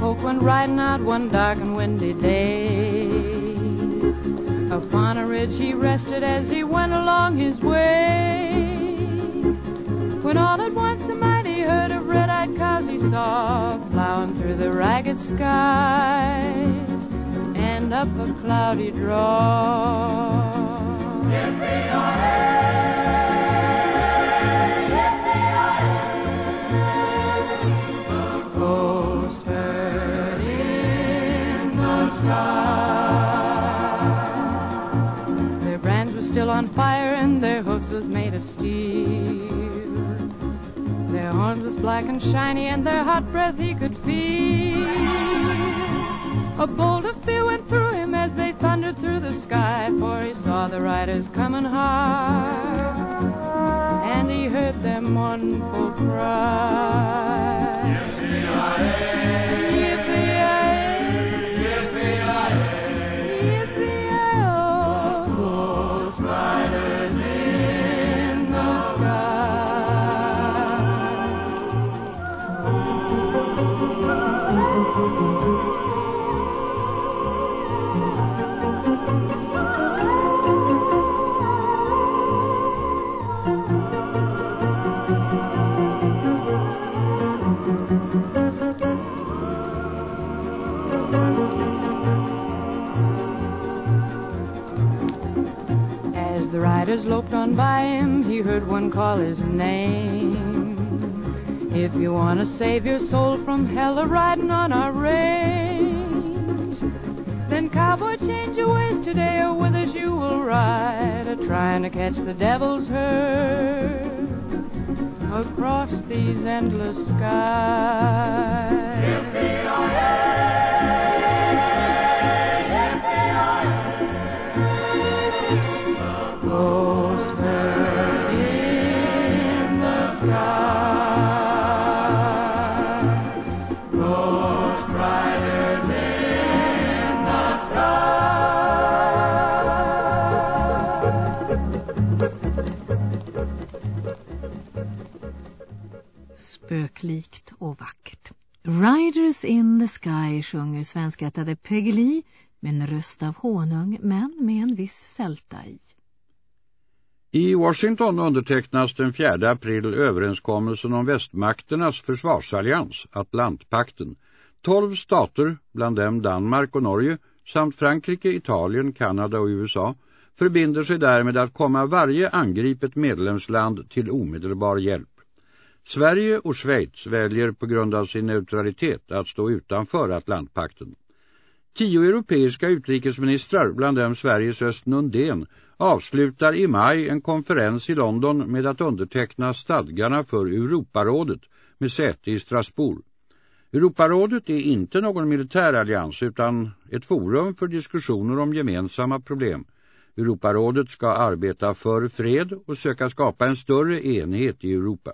riding out one dark and windy day. Upon a ridge he rested as he went along his way. When all at once a mighty herd of red-eyed cows he saw plowing through the ragged skies and up a cloudy draw. Still on fire and their hoofs was made of steel. Their horns was black and shiny and their hot breath he could feel. A bolt of fear went through him as they thundered through the sky, for he saw the riders coming hard, and he heard their mournful cry. Riders loped on by him, he heard one call his name. If you want to save your soul from hell a riding on our range, then cowboy, change your ways today, or with us you will ride, a trying to catch the devil's herd across these endless skies. Spöklikt och vackert. Riders in the Sky sjunger svenskättade Peggy Lee med en röst av honung men med en viss sälta i. I Washington undertecknas den 4 april överenskommelsen om västmakternas försvarsallians, Atlantpakten. Tolv stater, bland dem Danmark och Norge, samt Frankrike, Italien, Kanada och USA, förbinder sig därmed att komma varje angripet medlemsland till omedelbar hjälp. Sverige och Schweiz väljer på grund av sin neutralitet att stå utanför Atlantpakten. Tio europeiska utrikesministrar, bland dem Sveriges Östen Undén, avslutar i maj en konferens i London med att underteckna stadgarna för Europarådet med säte i Strasbourg. Europarådet är inte någon militär allians utan ett forum för diskussioner om gemensamma problem. Europarådet ska arbeta för fred och söka skapa en större enhet i Europa.